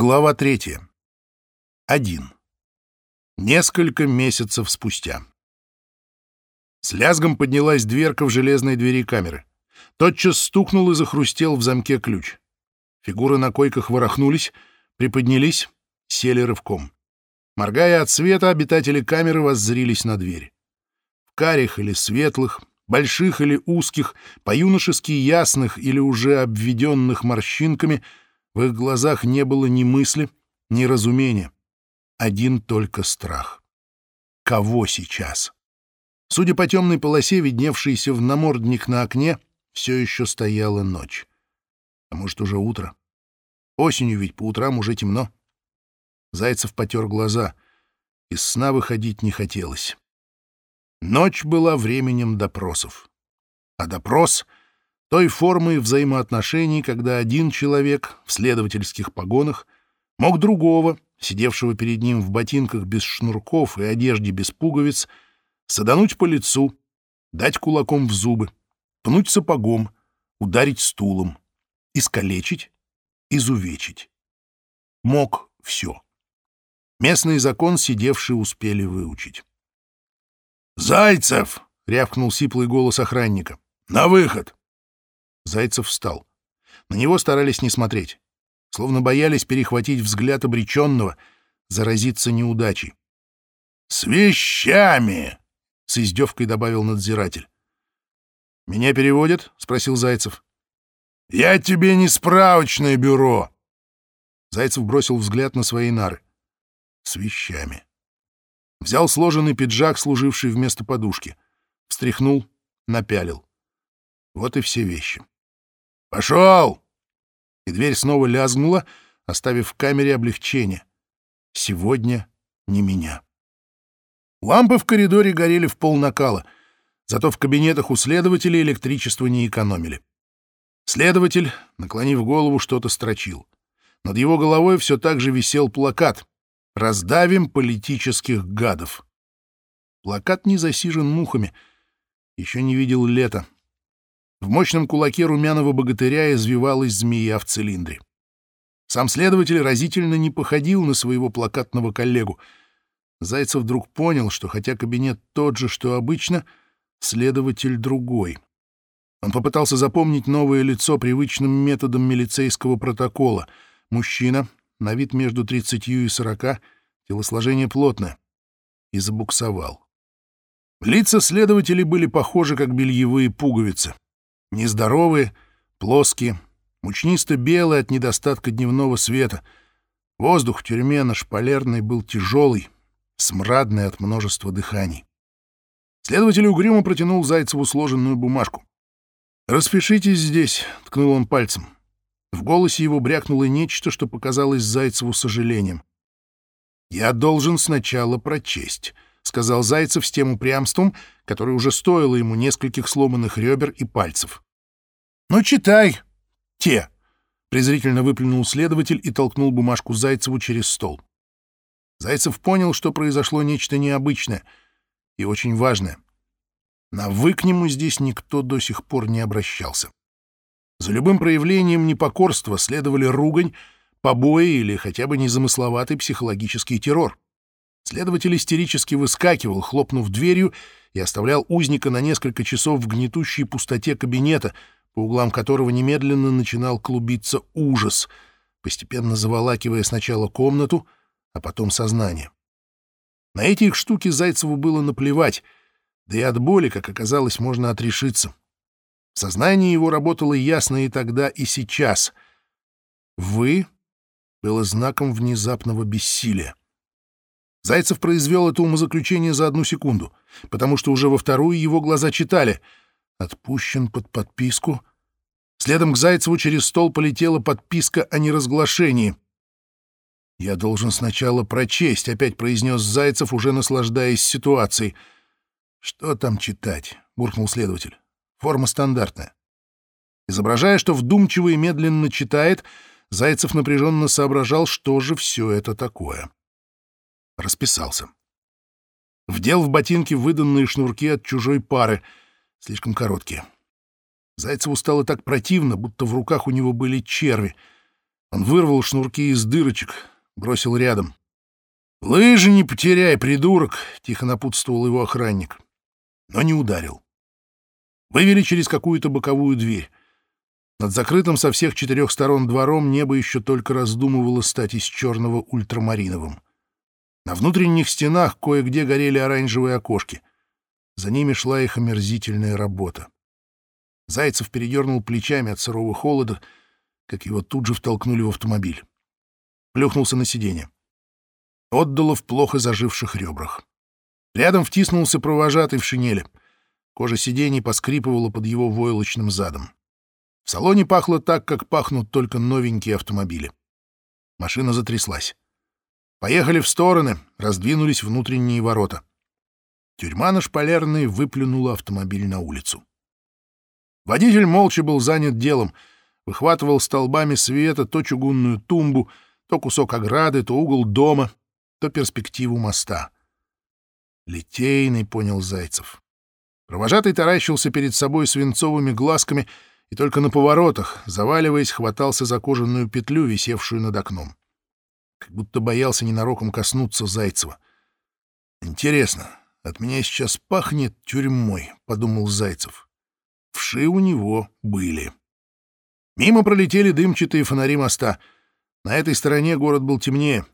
Глава третья. Один. Несколько месяцев спустя. С лязгом поднялась дверка в железной двери камеры. Тотчас стукнул и захрустел в замке ключ. Фигуры на койках ворохнулись, приподнялись, сели рывком. Моргая от света, обитатели камеры воззрились на дверь. В карих или светлых, больших или узких, по-юношески ясных или уже обведенных морщинками — в их глазах не было ни мысли, ни разумения. Один только страх. Кого сейчас? Судя по темной полосе, видневшейся в намордник на окне, все еще стояла ночь. А может, уже утро? Осенью ведь по утрам уже темно. Зайцев потер глаза. Из сна выходить не хотелось. Ночь была временем допросов. А допрос — той формой взаимоотношений, когда один человек в следовательских погонах мог другого, сидевшего перед ним в ботинках без шнурков и одежде без пуговиц, садануть по лицу, дать кулаком в зубы, пнуть сапогом, ударить стулом, искалечить, изувечить. Мог все. Местный закон сидевшие успели выучить. «Зайцев!» — рявкнул сиплый голос охранника. «На выход!» Зайцев встал. На него старались не смотреть, словно боялись перехватить взгляд обреченного, заразиться неудачей. «С вещами!» — с издевкой добавил надзиратель. «Меня переводят?» — спросил Зайцев. «Я тебе не справочное бюро!» Зайцев бросил взгляд на свои нары. С вещами. Взял сложенный пиджак, служивший вместо подушки. Встряхнул, напялил. Вот и все вещи. «Пошел!» И дверь снова лязгнула, оставив в камере облегчение. «Сегодня не меня». Лампы в коридоре горели в пол накала, зато в кабинетах у следователей электричество не экономили. Следователь, наклонив голову, что-то строчил. Над его головой все так же висел плакат «Раздавим политических гадов». Плакат не засижен мухами, еще не видел лета. В мощном кулаке румяного богатыря извивалась змея в цилиндре. Сам следователь разительно не походил на своего плакатного коллегу. Зайцев вдруг понял, что хотя кабинет тот же, что обычно, следователь другой. Он попытался запомнить новое лицо привычным методом милицейского протокола. Мужчина, на вид между 30 и 40, телосложение плотное. И забуксовал. Лица следователей были похожи, как бельевые пуговицы — Нездоровые, плоские, мучнисто-белые от недостатка дневного света. Воздух в тюрьме на шпалерной был тяжелый, смрадный от множества дыханий. Следователь угрюмо протянул Зайцеву сложенную бумажку. «Распишитесь здесь», — ткнул он пальцем. В голосе его брякнуло нечто, что показалось Зайцеву сожалением. «Я должен сначала прочесть», — сказал Зайцев с тем упрямством, которое уже стоило ему нескольких сломанных ребер и пальцев. «Ну, читай! Те!» — презрительно выплюнул следователь и толкнул бумажку Зайцеву через стол. Зайцев понял, что произошло нечто необычное и очень важное. На «вы» к нему здесь никто до сих пор не обращался. За любым проявлением непокорства следовали ругань, побои или хотя бы незамысловатый психологический террор. Следователь истерически выскакивал, хлопнув дверью, и оставлял узника на несколько часов в гнетущей пустоте кабинета, по углам которого немедленно начинал клубиться ужас, постепенно заволакивая сначала комнату, а потом сознание. На эти их штуки Зайцеву было наплевать, да и от боли, как оказалось, можно отрешиться. Сознание его работало ясно и тогда, и сейчас. «Вы» было знаком внезапного бессилия. Зайцев произвел это умозаключение за одну секунду, потому что уже во вторую его глаза читали «Отпущен под подписку». Следом к Зайцеву через стол полетела подписка о неразглашении. «Я должен сначала прочесть», — опять произнес Зайцев, уже наслаждаясь ситуацией. «Что там читать?» — буркнул следователь. «Форма стандартная». Изображая, что вдумчиво и медленно читает, Зайцев напряженно соображал, что же все это такое. Расписался. Вдел в ботинки выданные шнурки от чужой пары, слишком короткие. Зайцеву стало так противно, будто в руках у него были черви. Он вырвал шнурки из дырочек, бросил рядом. «Лыжи не потеряй, придурок!» — тихо напутствовал его охранник. Но не ударил. Вывели через какую-то боковую дверь. Над закрытым со всех четырех сторон двором небо еще только раздумывало стать из черного ультрамариновым. На внутренних стенах кое-где горели оранжевые окошки. За ними шла их омерзительная работа. Зайцев передернул плечами от сырого холода, как его тут же втолкнули в автомобиль. Плюхнулся на сиденье. Отдало в плохо заживших ребрах. Рядом втиснулся провожатый в шинели. Кожа сидений поскрипывала под его войлочным задом. В салоне пахло так, как пахнут только новенькие автомобили. Машина затряслась. Поехали в стороны, раздвинулись внутренние ворота. Тюрьма на шпалерной выплюнула автомобиль на улицу. Водитель молча был занят делом, выхватывал столбами света то чугунную тумбу, то кусок ограды, то угол дома, то перспективу моста. Литейный, понял Зайцев. Провожатый таращился перед собой свинцовыми глазками — и только на поворотах, заваливаясь, хватался за кожаную петлю, висевшую над окном. Как будто боялся ненароком коснуться Зайцева. «Интересно, от меня сейчас пахнет тюрьмой», — подумал Зайцев. Вши у него были. Мимо пролетели дымчатые фонари моста. На этой стороне город был темнее.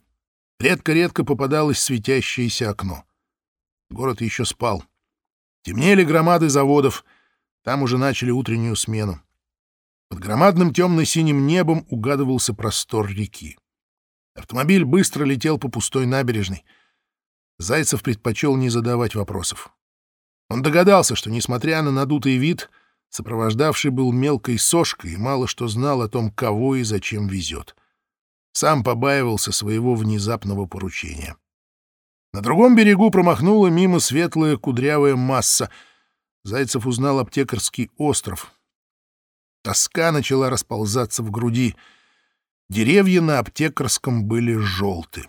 Редко-редко попадалось светящееся окно. Город еще спал. Темнели громады заводов. Там уже начали утреннюю смену. Под громадным темно-синим небом угадывался простор реки. Автомобиль быстро летел по пустой набережной. Зайцев предпочел не задавать вопросов. Он догадался, что, несмотря на надутый вид, сопровождавший был мелкой сошкой и мало что знал о том, кого и зачем везет. Сам побаивался своего внезапного поручения. На другом берегу промахнула мимо светлая кудрявая масса. Зайцев узнал аптекарский остров, Тоска начала расползаться в груди. Деревья на аптекарском были желты.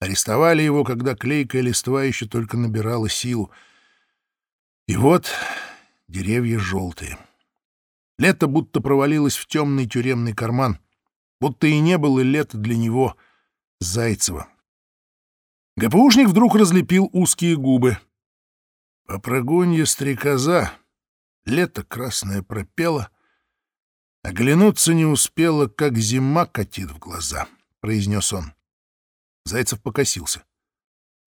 Арестовали его, когда клейкая листва еще только набирала силу. И вот деревья желтые. Лето будто провалилось в темный тюремный карман, будто и не было лета для него, Зайцева. ГПУшник вдруг разлепил узкие губы. Попрыгунья стрекоза, лето красное пропело, Оглянуться не успела, как зима катит в глаза, — произнес он. Зайцев покосился.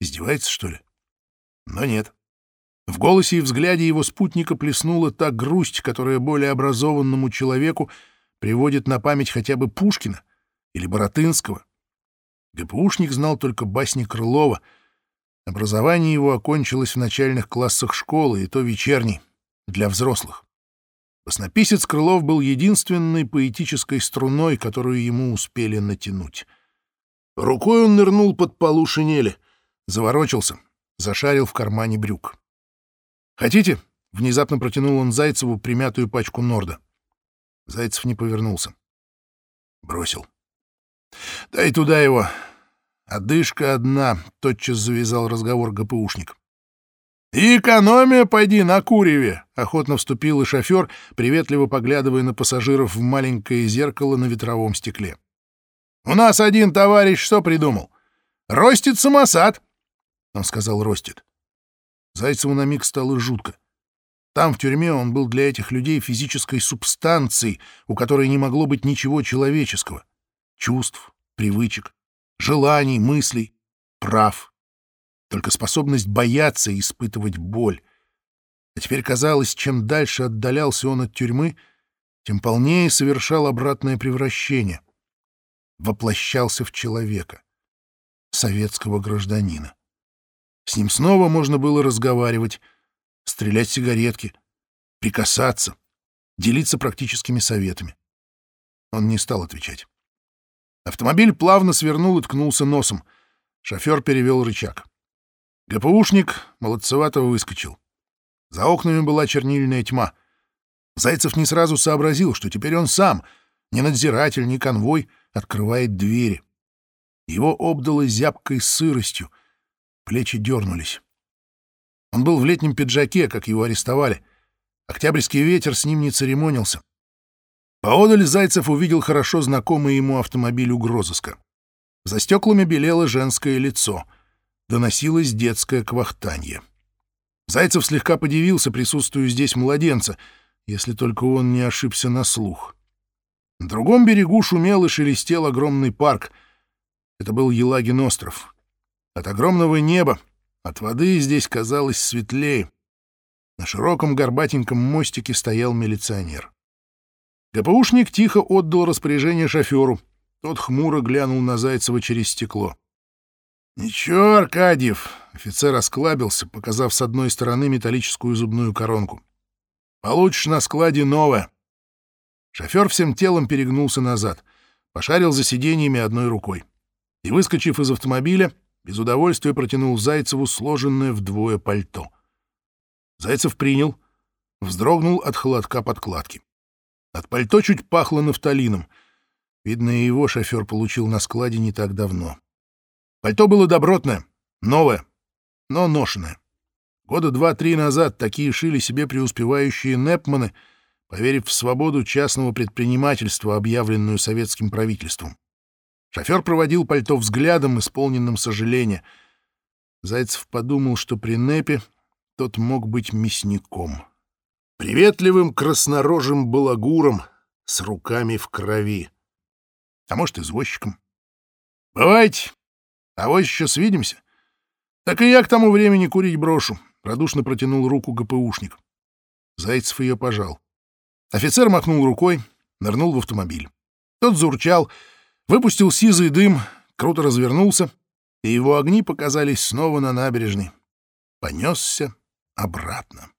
Издевается, что ли? Но нет. В голосе и взгляде его спутника плеснула та грусть, которая более образованному человеку приводит на память хотя бы Пушкина или Боротынского. ГПУшник знал только басни Крылова. Образование его окончилось в начальных классах школы, и то вечерней, для взрослых. Баснописец Крылов был единственной поэтической струной, которую ему успели натянуть. Рукой он нырнул под полу шинели, заворочился, зашарил в кармане брюк. «Хотите?» — внезапно протянул он Зайцеву примятую пачку Норда. Зайцев не повернулся. Бросил. «Дай туда его. Одышка одна», — тотчас завязал разговор ГПУшник. «И экономия, пойди, на куреве!» — охотно вступил и шофер, приветливо поглядывая на пассажиров в маленькое зеркало на ветровом стекле. «У нас один товарищ что придумал? Ростит самосад!» Он сказал «ростит». Зайцеву на миг стало жутко. Там, в тюрьме, он был для этих людей физической субстанцией, у которой не могло быть ничего человеческого. Чувств, привычек, желаний, мыслей, прав только способность бояться и испытывать боль. А теперь казалось, чем дальше отдалялся он от тюрьмы, тем полнее совершал обратное превращение. Воплощался в человека, советского гражданина. С ним снова можно было разговаривать, стрелять сигаретки, прикасаться, делиться практическими советами. Он не стал отвечать. Автомобиль плавно свернул и ткнулся носом. Шофер перевел рычаг. ГПУшник молодцевато выскочил. За окнами была чернильная тьма. Зайцев не сразу сообразил, что теперь он сам, не надзиратель, не конвой, открывает двери. Его обдало зябкой сыростью. Плечи дернулись. Он был в летнем пиджаке, как его арестовали. Октябрьский ветер с ним не церемонился. Поодаль Зайцев увидел хорошо знакомый ему автомобиль угрозыска. За стеклами белело женское лицо. Доносилось детское квахтанье. Зайцев слегка подивился присутствию здесь младенца, если только он не ошибся на слух. На другом берегу шумел и шелестел огромный парк. Это был Елагин остров. От огромного неба, от воды здесь казалось светлее. На широком горбатеньком мостике стоял милиционер. ГПУшник тихо отдал распоряжение шоферу. Тот хмуро глянул на Зайцева через стекло. «Ничего, Аркадьев!» — офицер осклабился, показав с одной стороны металлическую зубную коронку. «Получишь на складе новое». Шофер всем телом перегнулся назад, пошарил за сиденьями одной рукой и, выскочив из автомобиля, без удовольствия протянул Зайцеву сложенное вдвое пальто. Зайцев принял, вздрогнул от холодка подкладки. От пальто чуть пахло нафталином. Видно, и его шофер получил на складе не так давно. Пальто было добротное, новое, но ношенное. Года два-три назад такие шили себе преуспевающие Непманы, поверив в свободу частного предпринимательства, объявленную советским правительством. Шофер проводил пальто взглядом, исполненным сожаления. Зайцев подумал, что при Непе тот мог быть мясником приветливым краснорожим балагуром с руками в крови. А может, извозчиком. Бывайте. А вот еще свидимся. Так и я к тому времени курить брошу. Радушно протянул руку ГПУшник. Зайцев ее пожал. Офицер махнул рукой, нырнул в автомобиль. Тот заурчал, выпустил сизый дым, круто развернулся, и его огни показались снова на набережной. Понесся обратно.